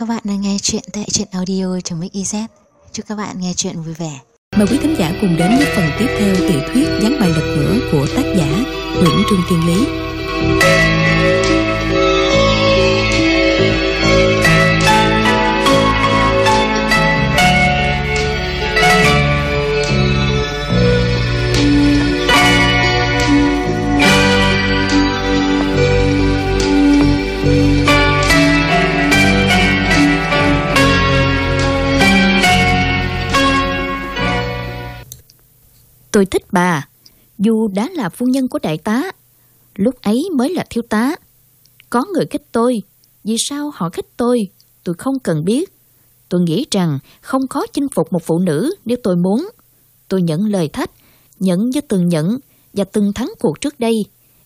Các bạn đang nghe chuyện tại truyện audio.mix.iz Chúc các bạn nghe chuyện vui vẻ. Mời quý khán giả cùng đến với phần tiếp theo tiểu thuyết Gián bài lật ngửa của tác giả Nguyễn Trương Thiên Lý. Tôi thích bà, dù đã là phu nhân của đại tá, lúc ấy mới là thiếu tá. Có người khích tôi, vì sao họ khích tôi, tôi không cần biết. Tôi nghĩ rằng không khó chinh phục một phụ nữ nếu tôi muốn. Tôi nhận lời thách, nhận như từng nhận và từng thắng cuộc trước đây,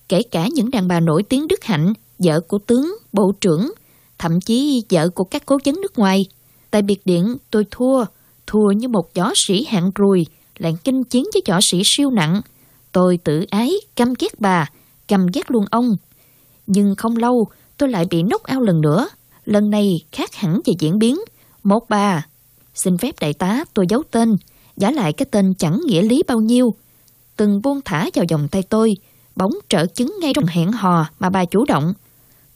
kể cả những đàn bà nổi tiếng Đức Hạnh, vợ của tướng, bộ trưởng, thậm chí vợ của các cố vấn nước ngoài. Tại biệt điện, tôi thua, thua như một võ sĩ hạng rùi, lại kinh chiến với võ sĩ siêu nặng. Tôi tự ái, căm ghét bà, căm ghét luôn ông. Nhưng không lâu, tôi lại bị nốc ao lần nữa. Lần này khác hẳn về diễn biến. Một bà, xin phép đại tá tôi giấu tên, giả lại cái tên chẳng nghĩa lý bao nhiêu. Từng buông thả vào vòng tay tôi, bóng trở chứng ngay trong hẹn hò mà bà chủ động.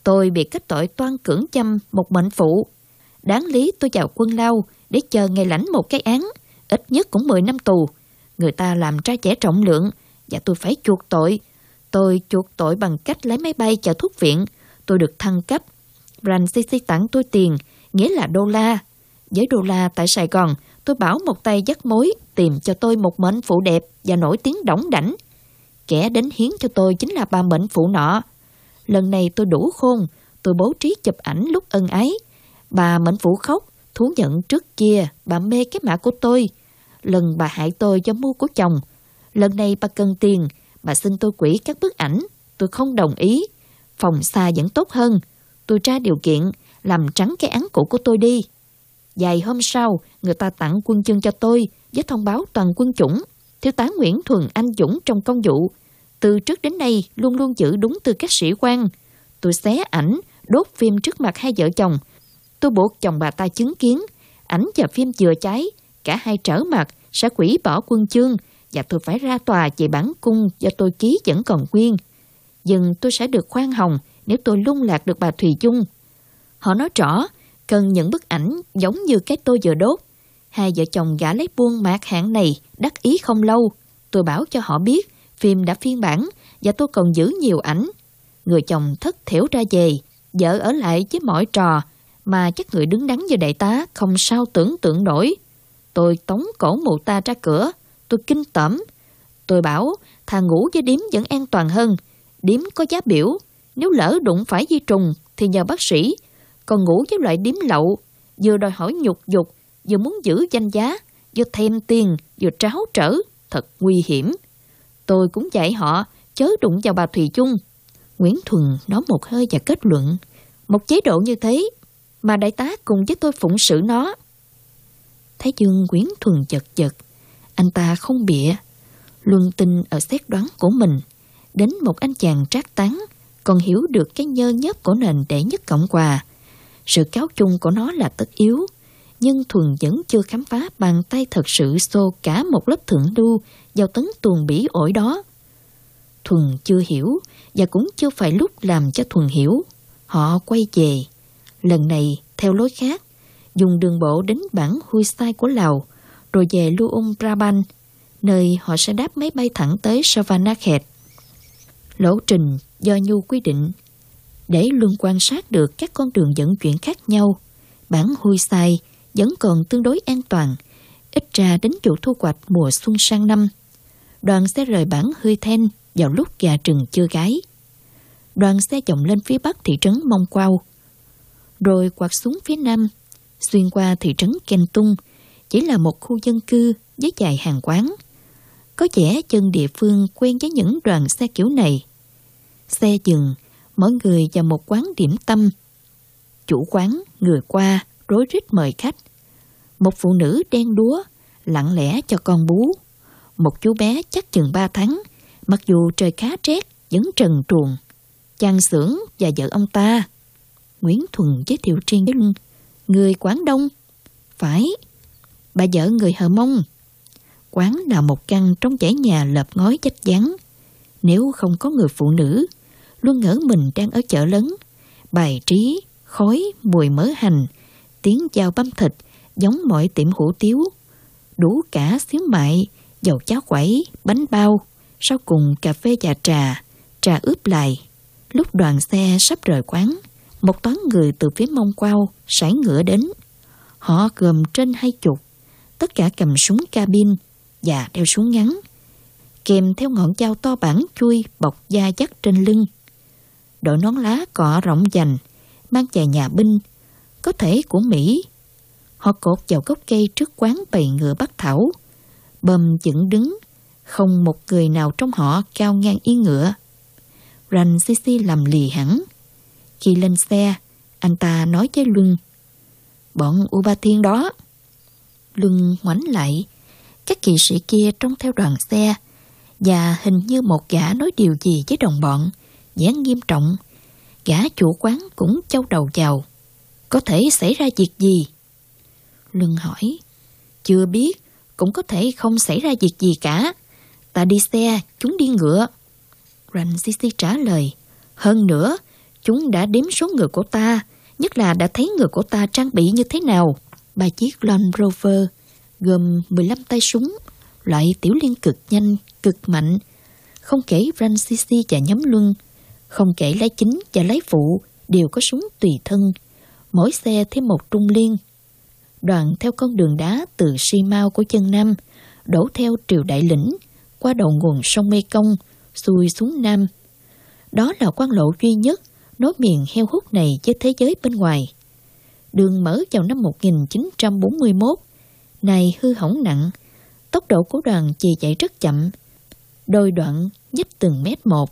Tôi bị kết tội toan cưỡng chăm một mệnh phụ. Đáng lý tôi vào quân lao để chờ ngày lãnh một cái án, ít nhất cũng 10 năm tù. Người ta làm trai trẻ trọng lượng và tôi phải chuộc tội. Tôi chuộc tội bằng cách lấy máy bay chở thuốc viện. Tôi được thăng cấp. Brand tặng tôi tiền, nghĩa là đô la. Với đô la tại Sài Gòn, tôi bảo một tay dắt mối tìm cho tôi một mệnh phụ đẹp và nổi tiếng đỏng đảnh. Kẻ đến hiến cho tôi chính là bà mệnh phụ nọ. Lần này tôi đủ khôn, tôi bố trí chụp ảnh lúc ân ái. Bà mệnh phụ khóc, thú nhận trước kia bà mê cái mã của tôi. Lần bà hại tôi cho mua của chồng. Lần này bà cần tiền, bà xin tôi quỷ các bức ảnh. Tôi không đồng ý. Phòng xa vẫn tốt hơn. Tôi ra điều kiện, làm trắng cái án cũ của tôi đi. Vài hôm sau, người ta tặng quân chương cho tôi với thông báo toàn quân chủng. Thiếu tá Nguyễn Thuần Anh Dũng trong công vụ. Từ trước đến nay luôn luôn giữ đúng tư cách sĩ quan. Tôi xé ảnh, đốt phim trước mặt hai vợ chồng. Tôi buộc chồng bà ta chứng kiến. Ảnh và phim chừa cháy, cả hai trở mặt sẽ quỷ bỏ quân chương và tôi phải ra tòa về bản cung do tôi ký vẫn còn nguyên. Nhưng tôi sẽ được khoan hồng nếu tôi lung lạc được bà Thùy Dung. Họ nói rõ, cần những bức ảnh giống như cái tôi vừa đốt. Hai vợ chồng gã lấy buôn mạc hạng này đắc ý không lâu. Tôi bảo cho họ biết phim đã phiên bản và tôi còn giữ nhiều ảnh. Người chồng thất thiểu ra về, vợ ở lại với mọi trò mà chắc người đứng đắn như đại tá không sao tưởng tượng nổi. Tôi tống cổ mụ ta ra cửa, tôi kinh tởm. Tôi bảo thà ngủ với điếm vẫn an toàn hơn. Điếm có giá biểu, nếu lỡ đụng phải di trùng thì nhờ bác sĩ. Còn ngủ với loại điếm lậu, vừa đòi hỏi nhục dục, vừa muốn giữ danh giá, vừa thêm tiền, vừa tráo trở, thật nguy hiểm. Tôi cũng dạy họ chớ đụng vào bà Thùy Chung. Nguyễn Thuần nói một hơi và kết luận, một chế độ như thế mà đại tá cùng với tôi phụng sự nó. Thái Dương quyến Thuần chật chật, anh ta không bịa, luân tin ở xét đoán của mình, đến một anh chàng trác tán còn hiểu được cái nhơ nhất của nền đệ nhất Cộng Hòa. Sự cáo chung của nó là tất yếu, nhưng Thuần vẫn chưa khám phá bàn tay thật sự xô cả một lớp thượng lưu vào tấn tuồng bỉ ổi đó. Thuần chưa hiểu và cũng chưa phải lúc làm cho Thuần hiểu. Họ quay về. Lần này theo lối khác, dùng đường bộ đến bản Hui Sai của Lào, rồi về Luông Prabang, nơi họ sẽ đáp máy bay thẳng tới Savanakhet. lộ trình do Nhu quy định để luôn quan sát được các con đường dẫn chuyển khác nhau. Bản Hui Sai vẫn còn tương đối an toàn, ít ra đến vụ thu hoạch mùa xuân sang năm. Đoàn sẽ rời bản Hui Then vào lúc gà trừng chưa gái. Đoàn xe chồng lên phía bắc thị trấn Mông Quao, rồi quạt xuống phía nam, xuyên qua thị trấn Ken Tung, chỉ là một khu dân cư với dài hàng quán. Có vẻ chân địa phương quen với những đoàn xe kiểu này. Xe dừng, mỗi người vào một quán điểm tâm. Chủ quán, người qua, rối rít mời khách. Một phụ nữ đen đúa, lặng lẽ cho con bú. Một chú bé chắc chừng ba tháng, mặc dù trời khá rét, vẫn trần truồng. Chàng xưởng và vợ ông ta. Nguyễn Thuần giới thiệu Triên với Người Quảng Đông? Phải. Bà vợ người Hờ Mông. Quán là một căn trong dãy nhà lợp ngói chách chắn. Nếu không có người phụ nữ, luôn ngỡ mình đang ở chợ lớn, bài trí, khói, mùi mỡ hành, tiếng dao băm thịt giống mọi tiệm hủ tiếu. Đủ cả xíu mại, dầu cháo quẩy, bánh bao, sau cùng cà phê và trà, trà ướp lại. Lúc đoàn xe sắp rời quán, một toán người từ phía mông quao sải ngựa đến. Họ gồm trên hai chục, tất cả cầm súng cabin và đeo súng ngắn, kèm theo ngọn dao to bản chui bọc da dắt trên lưng. Đội nón lá cọ rộng dành, mang chài nhà binh, có thể của Mỹ. Họ cột vào gốc cây trước quán bầy ngựa bắt thảo, bầm dựng đứng, không một người nào trong họ cao ngang yên ngựa. Rành Sisi làm lì hẳn. Khi lên xe, anh ta nói với Luân, bọn U Ba Thiên đó. Luân ngoảnh lại, các kỵ sĩ kia trông theo đoàn xe, và hình như một gã nói điều gì với đồng bọn, vẻ nghiêm trọng. Gã chủ quán cũng châu đầu vào. Có thể xảy ra việc gì? Luân hỏi, chưa biết, cũng có thể không xảy ra việc gì cả. Ta đi xe, chúng đi ngựa. Ransisi trả lời, hơn nữa, chúng đã đếm số người của ta, nhất là đã thấy người của ta trang bị như thế nào. Ba chiếc Land Rover gồm 15 tay súng, loại tiểu liên cực nhanh, cực mạnh. Không kể Ransisi và nhóm luân, không kể lái chính và lái phụ đều có súng tùy thân. Mỗi xe thêm một trung liên. Đoàn theo con đường đá từ Si Mau của chân Nam, đổ theo triều đại lĩnh, qua đầu nguồn sông Mê Công, xuôi xuống Nam. Đó là quan lộ duy nhất nối miền heo hút này với thế giới bên ngoài. Đường mở vào năm 1941, này hư hỏng nặng, tốc độ của đoàn chỉ chạy rất chậm. Đôi đoạn nhích từng mét một.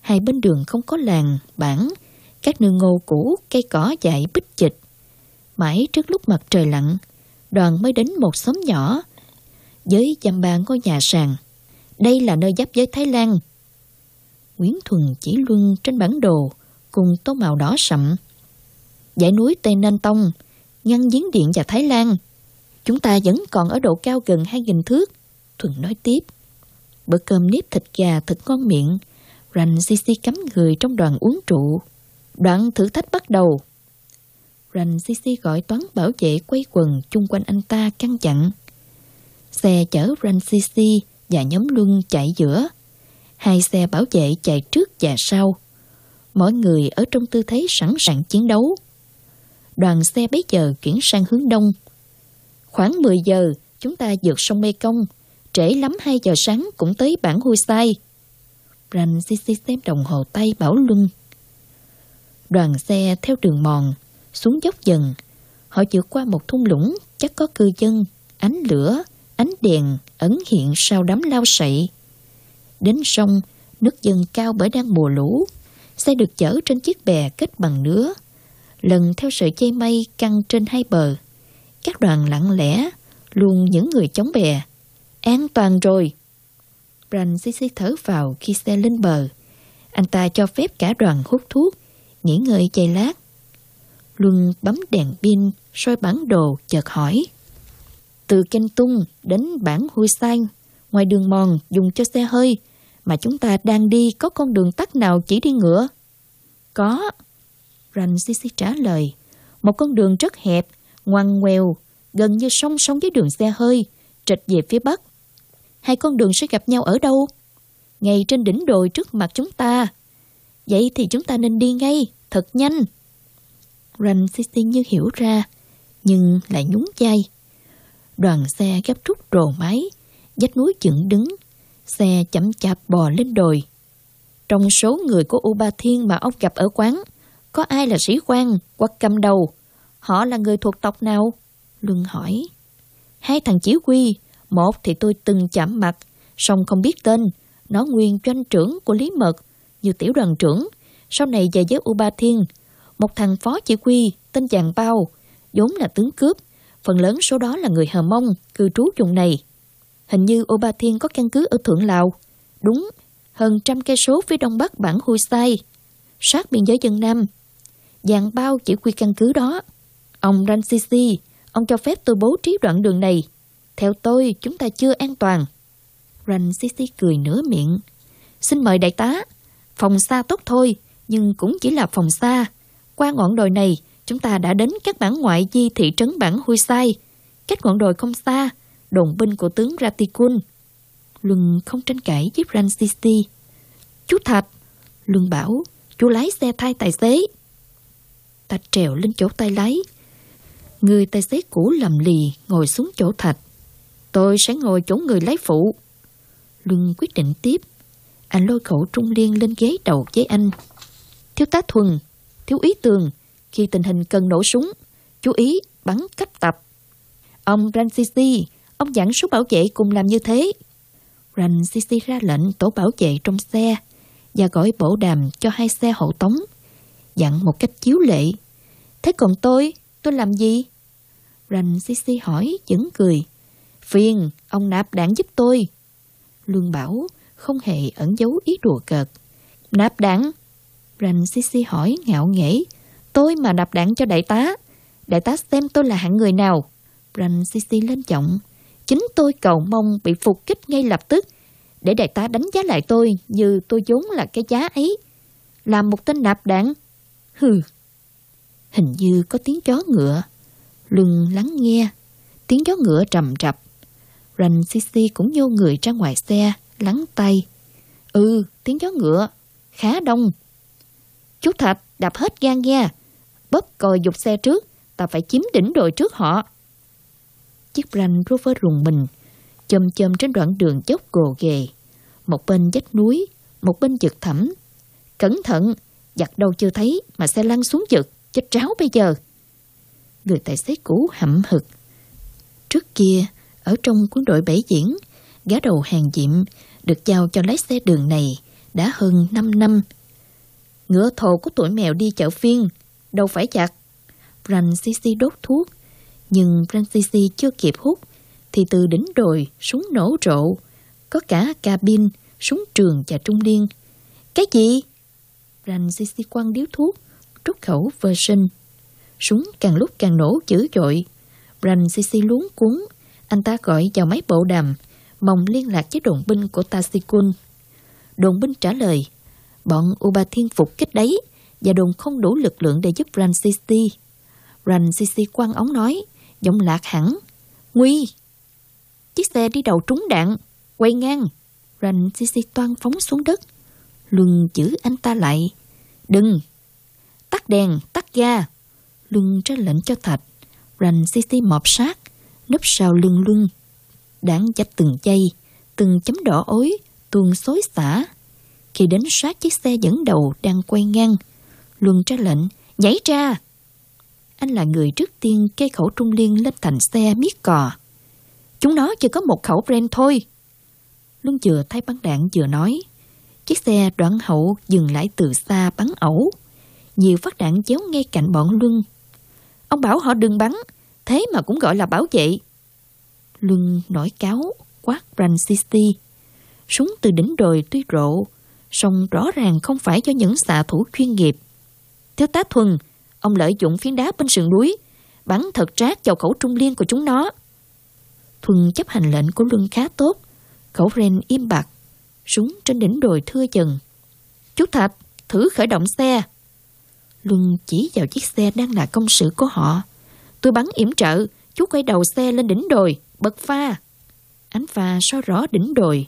Hai bên đường không có làng, bản, các nương ngô cũ, cây cỏ dại bích chịch. Mãi trước lúc mặt trời lặn, đoàn mới đến một xóm nhỏ với dăm ba ngôi nhà sàn. Đây là nơi giáp với Thái Lan. Nguyễn Thuần chỉ luân trên bản đồ cùng tô màu đỏ sậm. Dãy núi Tây Nên Tông, ngăn giếng điện và Thái Lan. Chúng ta vẫn còn ở độ cao gần 2.000 thước. Thuần nói tiếp. Bữa cơm nếp thịt gà thật ngon miệng. Rành Sisi cắm người trong đoàn uống trụ. Đoạn thử thách bắt đầu. Rành Sisi gọi toán bảo vệ quay quần chung quanh anh ta căng chặn. Xe chở Rành Sisi và nhóm luân chạy giữa. Hai xe bảo vệ chạy trước và sau. Mỗi người ở trong tư thế sẵn sàng chiến đấu. Đoàn xe bấy giờ chuyển sang hướng đông. Khoảng 10 giờ, chúng ta vượt sông Mê Công. Trễ lắm 2 giờ sáng cũng tới bản Hôi Sai. Rành xí xem đồng hồ tay bảo Luân. Đoàn xe theo đường mòn, xuống dốc dần. Họ vượt qua một thung lũng chắc có cư dân, ánh lửa, ánh đèn ẩn hiện sau đám lao sậy. Đến sông, nước dâng cao bởi đang mùa lũ. Xe được chở trên chiếc bè kết bằng nứa. Lần theo sợi dây mây căng trên hai bờ. Các đoàn lặng lẽ, luôn những người chống bè. An toàn rồi. Bran xí xí thở vào khi xe lên bờ. Anh ta cho phép cả đoàn hút thuốc, nghỉ ngơi chay lát. Luân bấm đèn pin, soi bản đồ, chợt hỏi. Từ Kênh Tung đến bản Hui Sang, ngoài đường mòn dùng cho xe hơi, mà chúng ta đang đi có con đường tắt nào chỉ đi ngựa? Có. Rành Sisi trả lời. Một con đường rất hẹp, ngoằn ngoèo, gần như song song với đường xe hơi, trịch về phía bắc. Hai con đường sẽ gặp nhau ở đâu? Ngay trên đỉnh đồi trước mặt chúng ta. Vậy thì chúng ta nên đi ngay, thật nhanh. Rành Sisi như hiểu ra, nhưng lại nhún vai. Đoàn xe gấp rút rồ máy, dách núi dựng đứng, xe chậm chạp bò lên đồi. Trong số người của U Ba Thiên mà ông gặp ở quán, có ai là sĩ quan hoặc cầm đầu? Họ là người thuộc tộc nào? Luân hỏi. Hai thằng chỉ huy, một thì tôi từng chạm mặt, song không biết tên. Nó nguyên doanh trưởng của Lý Mật, như tiểu đoàn trưởng, sau này về với U Ba Thiên. Một thằng phó chỉ huy, tên Giàng Bao, vốn là tướng cướp, phần lớn số đó là người Hờ Mông, cư trú vùng này. Hình như U Ba Thiên có căn cứ ở Thượng Lào. Đúng, hơn trăm cây số phía đông bắc bản Hui Sai, sát biên giới dân Nam. Dạng Bao chỉ quy căn cứ đó. Ông Ransisi, ông cho phép tôi bố trí đoạn đường này. Theo tôi, chúng ta chưa an toàn. Ransisi cười nửa miệng. Xin mời đại tá. Phòng xa tốt thôi, nhưng cũng chỉ là phòng xa. Qua ngọn đồi này, chúng ta đã đến các bản ngoại di thị trấn bản Hui Sai. Cách ngọn đồi không xa, đồn binh của tướng Ratikun. Luân không tranh cãi với Francisci. Chú Thạch, Luân bảo, chú lái xe thay tài xế. Thạch trèo lên chỗ tay lái. Người tài xế cũ lầm lì ngồi xuống chỗ Thạch. Tôi sẽ ngồi chỗ người lái phụ. Luân quyết định tiếp. Anh lôi khẩu trung liên lên ghế đầu với anh. Thiếu tá Thuần, thiếu ý tường, khi tình hình cần nổ súng, chú ý bắn cách tập. Ông Francisci ông dặn số bảo vệ cùng làm như thế. Rành Sisi ra lệnh tổ bảo vệ trong xe và gọi bổ đàm cho hai xe hộ tống. Dặn một cách chiếu lệ. Thế còn tôi, tôi làm gì? Rành Sisi hỏi, vẫn cười. Phiền, ông nạp đạn giúp tôi. Lương bảo, không hề ẩn giấu ý đùa cợt. Nạp đạn? Sisi hỏi ngạo nghễ. Tôi mà nạp đạn cho đại tá. Đại tá xem tôi là hạng người nào. Rành Sisi lên giọng. Chính tôi cầu mong bị phục kích ngay lập tức để đại tá đánh giá lại tôi như tôi vốn là cái giá ấy. Làm một tên nạp đạn. Hừ. Hình như có tiếng chó ngựa. Lưng lắng nghe. Tiếng chó ngựa trầm trập. Rành Sisi cũng nhô người ra ngoài xe, lắng tay. Ừ, tiếng chó ngựa. Khá đông. Chú Thạch, đạp hết gan nha. Bóp còi dục xe trước. Ta phải chiếm đỉnh đồi trước họ. Chiếc Range Rover rùng mình, chôm chôm trên đoạn đường dốc gồ ghề. Một bên dách núi, một bên vực thẳm. Cẩn thận, giặt đâu chưa thấy mà xe lăn xuống vực, chết ráo bây giờ. Người tài xế cũ hậm hực. Trước kia, ở trong quân đội bảy diễn, gá đầu hàng diệm được giao cho lái xe đường này đã hơn 5 năm. Ngựa thồ của tuổi mèo đi chợ phiên, đâu phải chặt. Rành xì xì đốt thuốc, nhưng Francis chưa kịp hút, thì từ đỉnh đồi súng nổ rộ, có cả cabin, súng trường và trung liên. Cái gì? Francis quăng điếu thuốc, rút khẩu version. Súng càng lúc càng nổ dữ dội. Francis luống cuốn, anh ta gọi vào máy bộ đàm, mong liên lạc với đồn binh của Tasikun. Đồn binh trả lời, bọn Uba Thiên phục kích đấy, và đồn không đủ lực lượng để giúp Francis. Francis quăng ống nói, giọng lạc hẳn. Nguy! Chiếc xe đi đầu trúng đạn, quay ngang. Rành Sisi toan phóng xuống đất. Luân giữ anh ta lại. Đừng! Tắt đèn, tắt ga. Luân ra lệnh cho Thạch. Rành Sisi mọp sát, nấp sau lưng Luân. Đạn chạch từng chay, từng chấm đỏ ối, tuôn xối xả. Khi đến sát chiếc xe dẫn đầu đang quay ngang, Luân ra lệnh, nhảy ra! Anh là người trước tiên kê khẩu trung liên lên thành xe miết cò. Chúng nó chỉ có một khẩu brand thôi. Luân vừa thay bắn đạn vừa nói. Chiếc xe đoạn hậu dừng lại từ xa bắn ẩu. Nhiều phát đạn chéo ngay cạnh bọn Luân. Ông bảo họ đừng bắn, thế mà cũng gọi là bảo vệ. Luân nổi cáo, quát Francisci. Súng từ đỉnh đồi tuy rộ, song rõ ràng không phải cho những xạ thủ chuyên nghiệp. Thiếu tá Thuần, ông lợi dụng phiến đá bên sườn núi, bắn thật trát vào khẩu trung liên của chúng nó. Thuần chấp hành lệnh của Luân khá tốt. Khẩu ren im bặt. Súng trên đỉnh đồi thưa dần. Chú Thạch, thử khởi động xe. Luân chỉ vào chiếc xe đang là công sự của họ. Tôi bắn yểm trợ, chú quay đầu xe lên đỉnh đồi, bật pha. Ánh pha soi rõ đỉnh đồi.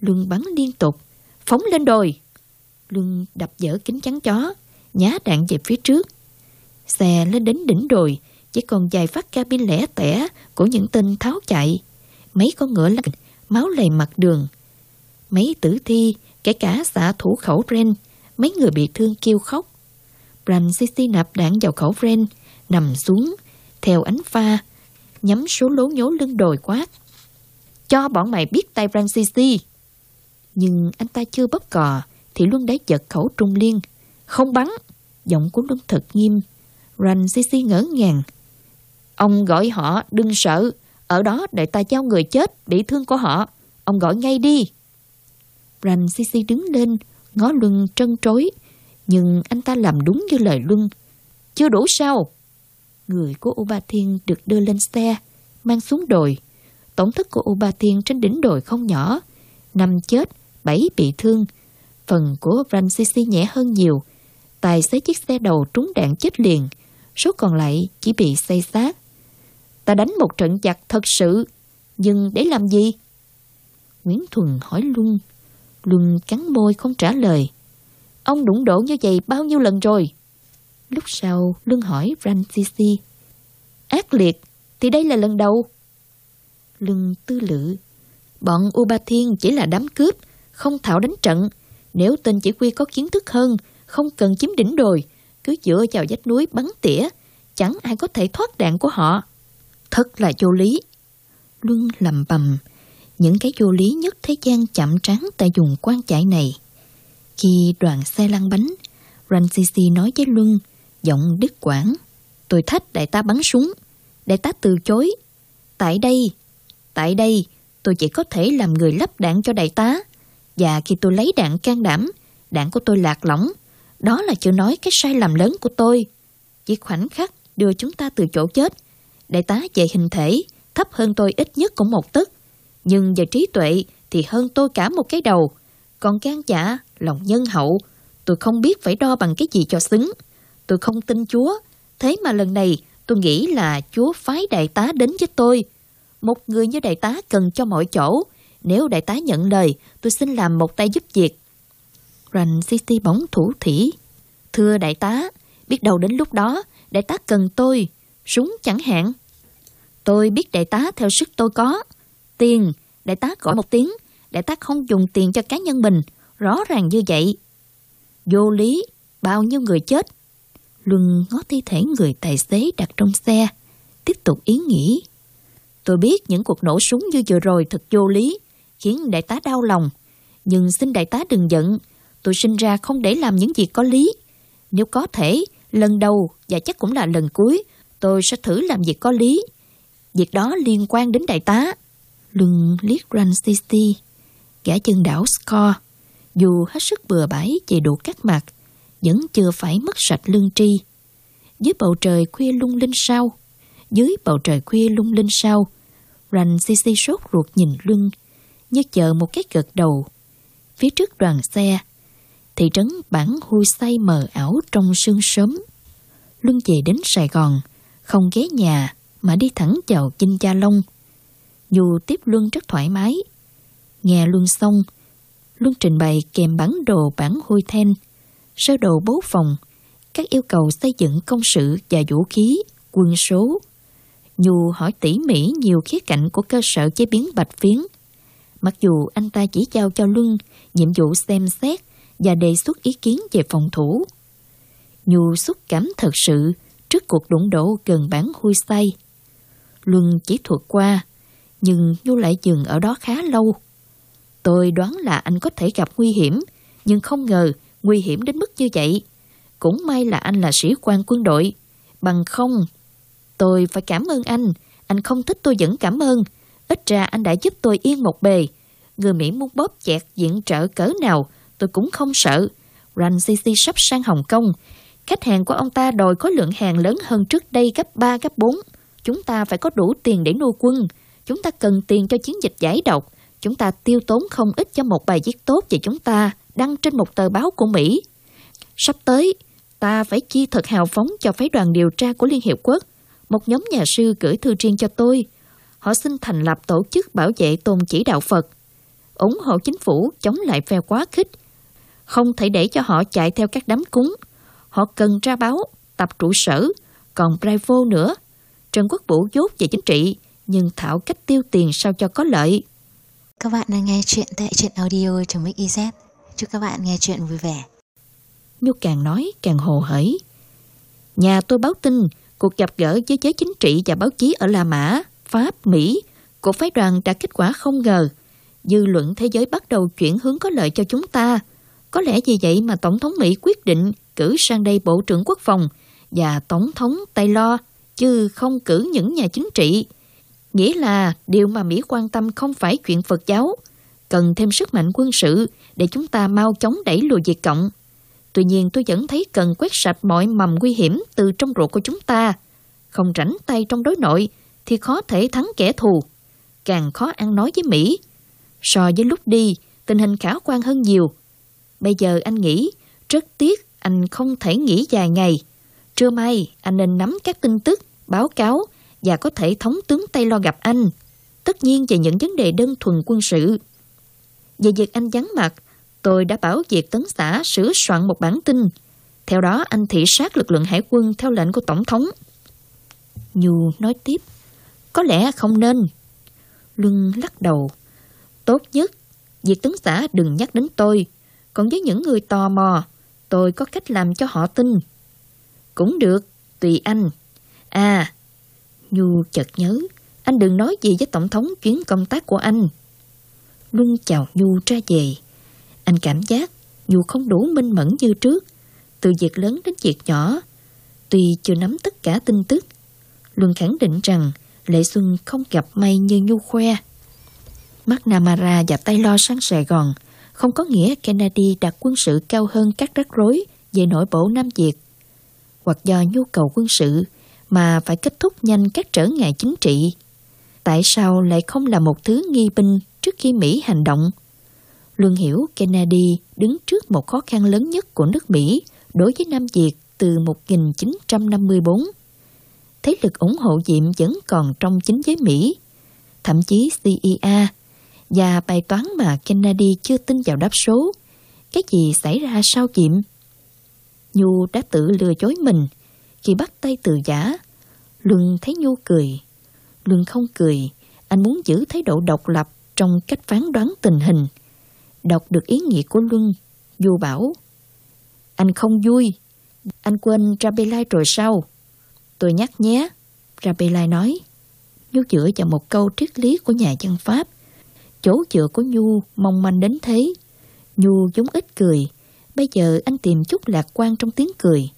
Luân bắn liên tục, phóng lên đồi. Luân đập dở kính chắn chó, nhá đạn về phía trước. Xe lên đến đỉnh đồi, chỉ còn vài phát cabin lẻ tẻ của những tên tháo chạy. Mấy con ngựa lạnh, máu lầy mặt đường. Mấy tử thi, kể cả xã thủ khẩu Ren, mấy người bị thương kêu khóc. brancisi Sisi nạp đạn vào khẩu Ren, nằm xuống, theo ánh pha, nhắm số lố nhố lưng đồi quát. Cho bọn mày biết tay brancisi Sisi. Nhưng anh ta chưa bóp cò, thì luôn đã giật khẩu trung liên. Không bắn, giọng của Luân thật nghiêm. Ran Sisi ngỡ ngàng, Ông gọi họ đừng sợ, ở đó để ta giao người chết, bị thương của họ. Ông gọi ngay đi. Ran Sisi đứng lên, ngó Luân trân trối. Nhưng anh ta làm đúng như lời Luân. Chưa đủ sao? Người của U Ba Thiên được đưa lên xe, mang xuống đồi. Tổn thất của U Ba Thiên trên đỉnh đồi không nhỏ, năm chết, bảy bị thương. Phần của Francis nhẹ hơn nhiều. Tài xế chiếc xe đầu trúng đạn chết liền, số còn lại chỉ bị xây xác. Ta đánh một trận giặc thật sự, nhưng để làm gì? Nguyễn Thuần hỏi Luân. Luân cắn môi không trả lời. Ông đụng độ như vậy bao nhiêu lần rồi? Lúc sau, Luân hỏi Francis. Ác liệt, thì đây là lần đầu. Luân tư lự. Bọn U Ba Thiên chỉ là đám cướp, không thạo đánh trận. Nếu tên chỉ huy có kiến thức hơn, không cần chiếm đỉnh đồi, cứ dựa vào vách núi bắn tỉa, chẳng ai có thể thoát đạn của họ. Thật là vô lý. Luân lầm bầm, những cái vô lý nhất thế gian chậm tráng tại vùng quan trại này. Khi đoàn xe lăn bánh, Ransisi nói với Luân, giọng đứt quãng. Tôi thách đại tá bắn súng. Đại tá từ chối. Tại đây, tại đây, tôi chỉ có thể làm người lắp đạn cho đại tá. Và khi tôi lấy đạn can đảm, đạn của tôi lạc lỏng. Đó là chưa nói cái sai lầm lớn của tôi. Chỉ khoảnh khắc đưa chúng ta từ chỗ chết. Đại tá về hình thể, thấp hơn tôi ít nhất cũng một tấc. Nhưng về trí tuệ thì hơn tôi cả một cái đầu. Còn can giả, dạ, lòng nhân hậu, tôi không biết phải đo bằng cái gì cho xứng. Tôi không tin Chúa, thế mà lần này tôi nghĩ là Chúa phái đại tá đến với tôi. Một người như đại tá cần cho mọi chỗ. Nếu đại tá nhận lời, tôi xin làm một tay giúp việc. Rành City bóng thủ thỉ. Thưa đại tá, biết đâu đến lúc đó, đại tá cần tôi, súng chẳng hạn. Tôi biết đại tá theo sức tôi có. Tiền, đại tá gọi một tiếng, đại tá không dùng tiền cho cá nhân mình, rõ ràng như vậy. Vô lý, bao nhiêu người chết. Luân ngó thi thể người tài xế đặt trong xe, tiếp tục ý nghĩ. Tôi biết những cuộc nổ súng như vừa rồi thật vô lý, khiến đại tá đau lòng. Nhưng xin đại tá đừng giận, tôi sinh ra không để làm những việc có lý. Nếu có thể, lần đầu và chắc cũng là lần cuối, tôi sẽ thử làm việc có lý. Việc đó liên quan đến đại tá. lưng liếc Rancisti, gã chân đảo Score. Dù hết sức bừa bãi về đủ các mặt, vẫn chưa phải mất sạch lương tri. Dưới bầu trời khuya lung linh sao, dưới bầu trời khuya lung linh sao, Rancisti Sisi sốt ruột nhìn Luân, như chờ một cái gật đầu. Phía trước đoàn xe, thị trấn bản hui say mờ ảo trong sương sớm. Luân về đến Sài Gòn, không ghé nhà mà đi thẳng vào Chinh Gia Long. Dù tiếp Luân rất thoải mái. Nghe Luân xong, Luân trình bày kèm bản đồ bản hôi then, sơ đồ bố phòng, các yêu cầu xây dựng công sự và vũ khí, quân số. Dù hỏi tỉ mỉ nhiều khía cạnh của cơ sở chế biến bạch phiến. Mặc dù anh ta chỉ giao cho Luân nhiệm vụ xem xét và đề xuất ý kiến về phòng thủ. Nhu xúc cảm thật sự trước cuộc đụng độ gần bản hui say. Luân chỉ thuật qua, nhưng Nhu lại dừng ở đó khá lâu. Tôi đoán là anh có thể gặp nguy hiểm, nhưng không ngờ nguy hiểm đến mức như vậy. Cũng may là anh là sĩ quan quân đội. Bằng không, tôi phải cảm ơn anh. Anh không thích tôi vẫn cảm ơn. Ít ra anh đã giúp tôi yên một bề. Người Mỹ muốn bóp chẹt diện trợ cỡ nào, tôi cũng không sợ. Ran CC sắp sang Hồng Kông. Khách hàng của ông ta đòi có lượng hàng lớn hơn trước đây gấp 3, gấp 4. Chúng ta phải có đủ tiền để nuôi quân. Chúng ta cần tiền cho chiến dịch giải độc. Chúng ta tiêu tốn không ít cho một bài viết tốt về chúng ta đăng trên một tờ báo của Mỹ. Sắp tới, ta phải chi thật hào phóng cho phái đoàn điều tra của Liên Hiệp Quốc. Một nhóm nhà sư gửi thư riêng cho tôi. Họ xin thành lập tổ chức bảo vệ tôn chỉ đạo Phật, ủng hộ chính phủ chống lại phe quá khích. Không thể để cho họ chạy theo các đám cúng. Họ cần ra báo, tập trụ sở, còn Bravo nữa. Trần Quốc Vũ dốt về chính trị, nhưng thảo cách tiêu tiền sao cho có lợi. Các bạn đang nghe chuyện tại truyện audio.mix.iz. Chúc các bạn nghe chuyện vui vẻ. Nhu càng nói càng hồ hởi. Nhà tôi báo tin cuộc gặp gỡ với giới chính trị và báo chí ở La Mã, Pháp, Mỹ của phái đoàn đã kết quả không ngờ. Dư luận thế giới bắt đầu chuyển hướng có lợi cho chúng ta. Có lẽ vì vậy mà Tổng thống Mỹ quyết định cử sang đây Bộ trưởng Quốc phòng và Tổng thống Taylor, chứ không cử những nhà chính trị. Nghĩa là điều mà Mỹ quan tâm không phải chuyện Phật giáo, cần thêm sức mạnh quân sự để chúng ta mau chóng đẩy lùi diệt Cộng. Tuy nhiên tôi vẫn thấy cần quét sạch mọi mầm nguy hiểm từ trong ruột của chúng ta. Không rảnh tay trong đối nội thì khó thể thắng kẻ thù, càng khó ăn nói với Mỹ. So với lúc đi, tình hình khả quan hơn nhiều. Bây giờ anh nghĩ, rất tiếc anh không thể nghỉ dài ngày. Trưa mai, anh nên nắm các tin tức, báo cáo và có thể thống tướng Tây lo gặp anh. Tất nhiên về những vấn đề đơn thuần quân sự. Về việc anh vắng mặt, tôi đã bảo việc tấn xã sửa soạn một bản tin. Theo đó anh thị sát lực lượng hải quân theo lệnh của Tổng thống. Nhu nói tiếp, có lẽ không nên. Luân lắc đầu, tốt nhất, việc tấn xã đừng nhắc đến tôi. Còn với những người tò mò, tôi có cách làm cho họ tin. Cũng được, tùy anh. À, Nhu chợt nhớ, anh đừng nói gì với Tổng thống chuyến công tác của anh. Luân chào Nhu ra về. Anh cảm giác Nhu không đủ minh mẫn như trước, từ việc lớn đến việc nhỏ. Tuy chưa nắm tất cả tin tức, Luân khẳng định rằng Lệ Xuân không gặp may như Nhu khoe. McNamara và Taylor sang Sài Gòn không có nghĩa Kennedy đặt quân sự cao hơn các rắc rối về nội bộ Nam Việt. Hoặc do nhu cầu quân sự mà phải kết thúc nhanh các trở ngại chính trị. Tại sao lại không là một thứ nghi binh trước khi Mỹ hành động? Luân hiểu Kennedy đứng trước một khó khăn lớn nhất của nước Mỹ đối với Nam Việt từ 1954. Thế lực ủng hộ Diệm vẫn còn trong chính giới Mỹ, thậm chí CIA, và bài toán mà Kennedy chưa tin vào đáp số. Cái gì xảy ra sau Diệm? Nhu đã tự lừa dối mình khi bắt tay từ giả. Luân thấy Nhu cười. Luân không cười, anh muốn giữ thái độ độc lập trong cách phán đoán tình hình. Đọc được ý nghĩa của Luân, Du bảo, anh không vui, anh quên Rabelais rồi sao? Tôi nhắc nhé, Rabelais nói. Nhu dựa vào một câu triết lý của nhà dân Pháp. Chỗ dựa của Nhu mong manh đến thế. Nhu giống ít cười. Bây giờ anh tìm chút lạc quan trong tiếng cười.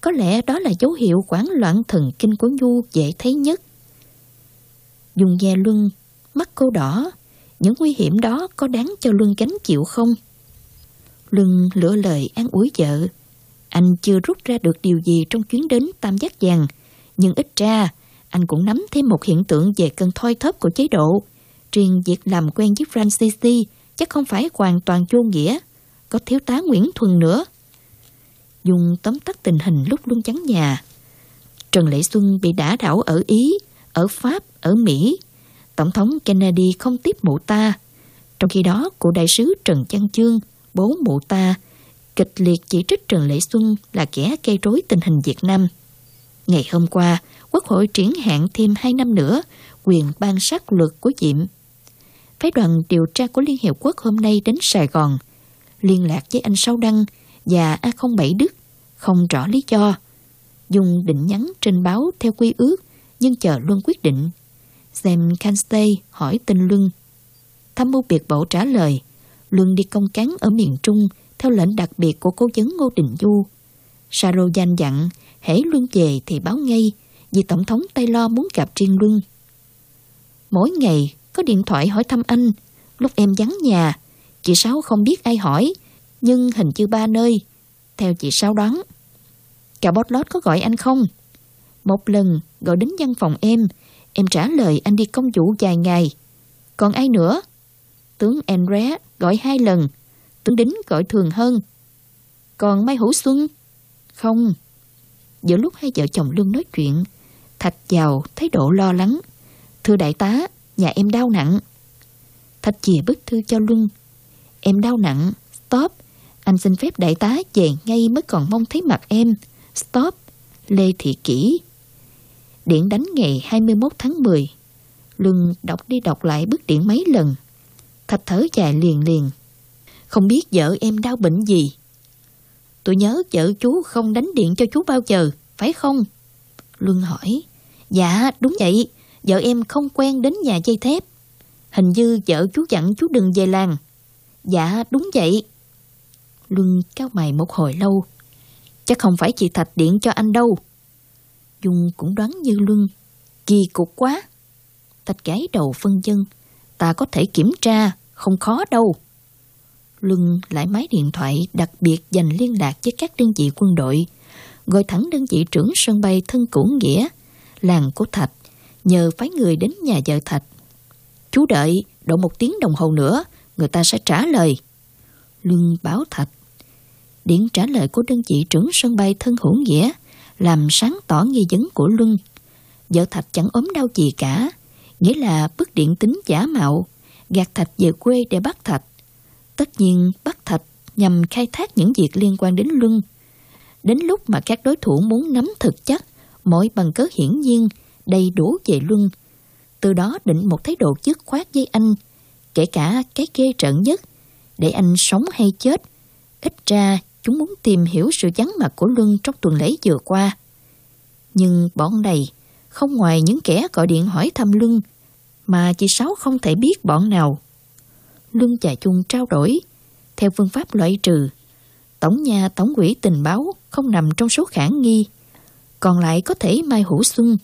Có lẽ đó là dấu hiệu quảng loạn thần kinh của Nhu dễ thấy nhất. Dùng dè Luân, mắt cô đỏ, những nguy hiểm đó có đáng cho Luân gánh chịu không? Luân lựa lời an ủi vợ. Anh chưa rút ra được điều gì trong chuyến đến Tam Giác Vàng, nhưng ít ra anh cũng nắm thêm một hiện tượng về cơn thoi thóp của chế độ truyền việc làm quen với Francis chắc không phải hoàn toàn vô nghĩa. Có thiếu tá Nguyễn Thuần nữa. Dùng tóm tắt tình hình lúc luôn trắng nhà. Trần Lệ Xuân bị đả đảo ở Ý, ở Pháp, ở Mỹ. Tổng thống Kennedy không tiếp mụ ta. Trong khi đó, cụ đại sứ Trần Văn Chương, bố mụ ta, kịch liệt chỉ trích Trần Lệ Xuân là kẻ gây rối tình hình Việt Nam. Ngày hôm qua, Quốc hội triển hạn thêm 2 năm nữa quyền ban sát luật của Diệm. Phái đoàn điều tra của Liên Hiệp Quốc hôm nay đến Sài Gòn, liên lạc với anh sau Đăng và A07 Đức, không rõ lý do. Dùng định nhắn trên báo theo quy ước, nhưng chờ Luân quyết định. Xem Canstay hỏi tin Luân. Tham mưu biệt bộ trả lời, Luân đi công cán ở miền Trung theo lệnh đặc biệt của cố vấn Ngô Đình Du. Sarojan dặn, hễ Luân về thì báo ngay, vì Tổng thống Taylor muốn gặp riêng Luân. Mỗi ngày có điện thoại hỏi thăm anh, lúc em vắng nhà, chị Sáu không biết ai hỏi, nhưng hình như ba nơi, theo chị Sáu đoán. Cả bót lót có gọi anh không? Một lần gọi đến văn phòng em, em trả lời anh đi công vụ dài ngày. Còn ai nữa? Tướng Enre gọi hai lần, tướng Đính gọi thường hơn. Còn Mai Hữu Xuân? Không. Giữa lúc hai vợ chồng Lương nói chuyện, Thạch vào thái độ lo lắng. Thưa đại tá, nhà em đau nặng. Thạch chìa bức thư cho Luân. Em đau nặng, stop. Anh xin phép đại tá về ngay mới còn mong thấy mặt em. Stop. Lê Thị Kỷ. Điện đánh ngày 21 tháng 10. Luân đọc đi đọc lại bức điện mấy lần. Thạch thở dài liền liền. Không biết vợ em đau bệnh gì. Tôi nhớ vợ chú không đánh điện cho chú bao giờ, phải không? Luân hỏi. Dạ, đúng vậy. Vợ em không quen đến nhà dây thép. Hình như vợ chú dặn chú đừng về làng. Dạ, đúng vậy. Luân cao mày một hồi lâu. Chắc không phải chị Thạch điện cho anh đâu. Dung cũng đoán như Luân. Kỳ cục quá. Thạch gái đầu phân chân. Ta có thể kiểm tra, không khó đâu. Luân lại máy điện thoại đặc biệt dành liên lạc với các đơn vị quân đội, gọi thẳng đơn vị trưởng sân bay thân cũ nghĩa làng của Thạch, nhờ phái người đến nhà vợ Thạch. Chú đợi, độ một tiếng đồng hồ nữa, người ta sẽ trả lời. Lương báo Thạch. Điện trả lời của đơn vị trưởng sân bay thân hữu nghĩa làm sáng tỏ nghi vấn của Luân. Vợ Thạch chẳng ốm đau gì cả, nghĩa là bức điện tính giả mạo, gạt Thạch về quê để bắt Thạch. Tất nhiên bắt Thạch nhằm khai thác những việc liên quan đến Luân. Đến lúc mà các đối thủ muốn nắm thực chất, mọi bằng cớ hiển nhiên đầy đủ về Luân. Từ đó định một thái độ dứt khoát với anh, kể cả cái ghê trận nhất, để anh sống hay chết. Ít ra chúng muốn tìm hiểu sự vắng mặt của Luân trong tuần lễ vừa qua. Nhưng bọn này, không ngoài những kẻ gọi điện hỏi thăm Luân, mà chị Sáu không thể biết bọn nào. Luân và Chung trao đổi, theo phương pháp loại trừ. Tổng nhà tổng quỹ tình báo không nằm trong số khả nghi. Còn lại có thể Mai Hữu Xuân.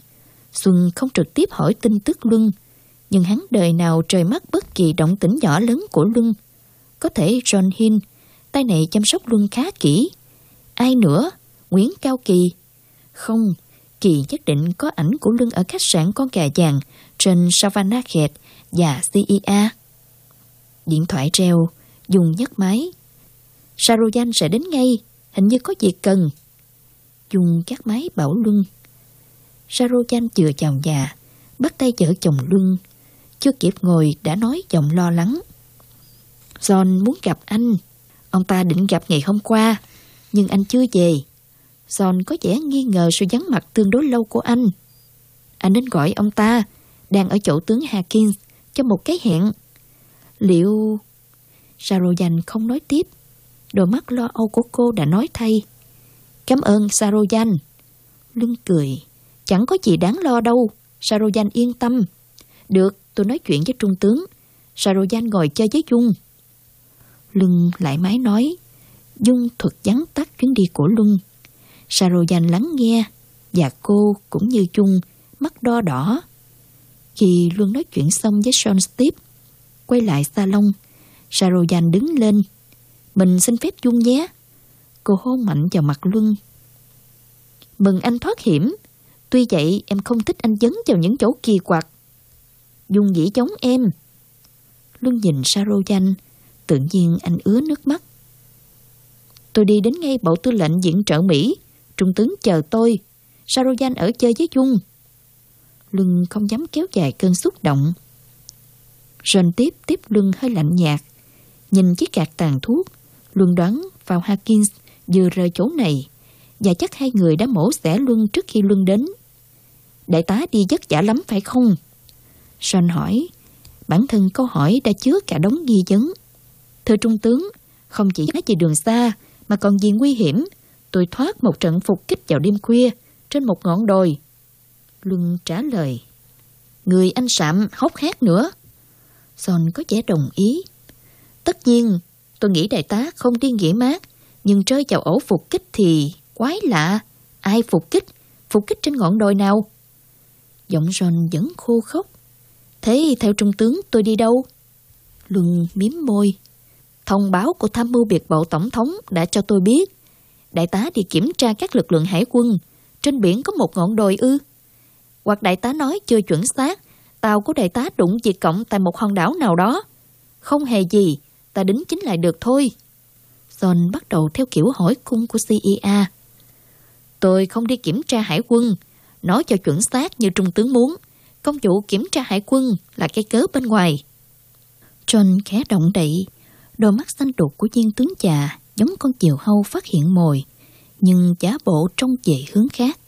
Xuân không trực tiếp hỏi tin tức Luân, nhưng hắn đời nào trời mắt bất kỳ động tĩnh nhỏ lớn của Luân. Có thể John Hill, tay này chăm sóc Luân khá kỹ. Ai nữa? Nguyễn Cao Kỳ. Không, Kỳ nhất định có ảnh của Luân ở khách sạn con gà vàng trên Savannah Khẹt và CIA. Điện thoại treo, dùng nhấc máy. Sarojan sẽ đến ngay, hình như có việc cần. Dùng các máy bảo Luân. Sarojan chừa chào nhà, bắt tay chở chồng Luân. Chưa kịp ngồi đã nói giọng lo lắng. John muốn gặp anh. Ông ta định gặp ngày hôm qua, nhưng anh chưa về. John có vẻ nghi ngờ sự vắng mặt tương đối lâu của anh. Anh nên gọi ông ta, đang ở chỗ tướng Hawkins, cho một cái hẹn. Liệu... Sarojan không nói tiếp. Đôi mắt lo âu của cô đã nói thay. Cảm ơn Sarojan. Lưng cười. Chẳng có gì đáng lo đâu. Sarojan yên tâm. Được, tôi nói chuyện với trung tướng. Sarojan ngồi chơi với Dung. Lưng lại mái nói. Dung thuật vắn tắt chuyến đi của Luân. Sarojan lắng nghe. Và cô cũng như Dung, mắt đo đỏ. Khi Luân nói chuyện xong với Sean Steve, quay lại salon, Sarojan đứng lên. Mình xin phép Dung nhé. Cô hôn mạnh vào mặt Luân. Mừng anh thoát hiểm. Tuy vậy em không thích anh dấn vào những chỗ kỳ quặc. Dung dĩ chống em. Luân nhìn Sarojan, tự nhiên anh ứa nước mắt. Tôi đi đến ngay bộ tư lệnh diễn trợ Mỹ. Trung tướng chờ tôi. Sarojan ở chơi với Dung. Luân không dám kéo dài cơn xúc động. John tiếp tiếp Luân hơi lạnh nhạt. Nhìn chiếc gạt tàn thuốc, Luân đoán vào Hawkins vừa rời chỗ này và chắc hai người đã mổ xẻ Luân trước khi Luân đến. Đại tá đi vất vả lắm phải không? John hỏi. Bản thân câu hỏi đã chứa cả đống nghi vấn. Thưa Trung tướng, không chỉ nói về đường xa mà còn vì nguy hiểm. Tôi thoát một trận phục kích vào đêm khuya trên một ngọn đồi. Luân trả lời. Người anh Sạm hốc hét nữa. John có vẻ đồng ý. Tất nhiên, tôi nghĩ đại tá không đi nghỉ mát, nhưng rơi vào ổ phục kích thì quái lạ. Ai phục kích? Phục kích trên ngọn đồi nào? Giọng John vẫn khô khốc. Thế theo trung tướng tôi đi đâu? Luân miếm môi. Thông báo của tham mưu biệt bộ tổng thống đã cho tôi biết. Đại tá đi kiểm tra các lực lượng hải quân. Trên biển có một ngọn đồi ư. Hoặc đại tá nói chưa chuẩn xác. Tàu của đại tá đụng diệt cộng tại một hòn đảo nào đó. Không hề gì, ta đính chính lại được thôi. John bắt đầu theo kiểu hỏi cung của CIA. Tôi không đi kiểm tra hải quân, nói cho chuẩn xác như trung tướng muốn. Công vụ kiểm tra hải quân là cái cớ bên ngoài. John khẽ động đậy, đôi mắt xanh đục của viên tướng già giống con chiều hâu phát hiện mồi, nhưng giá bộ trông về hướng khác.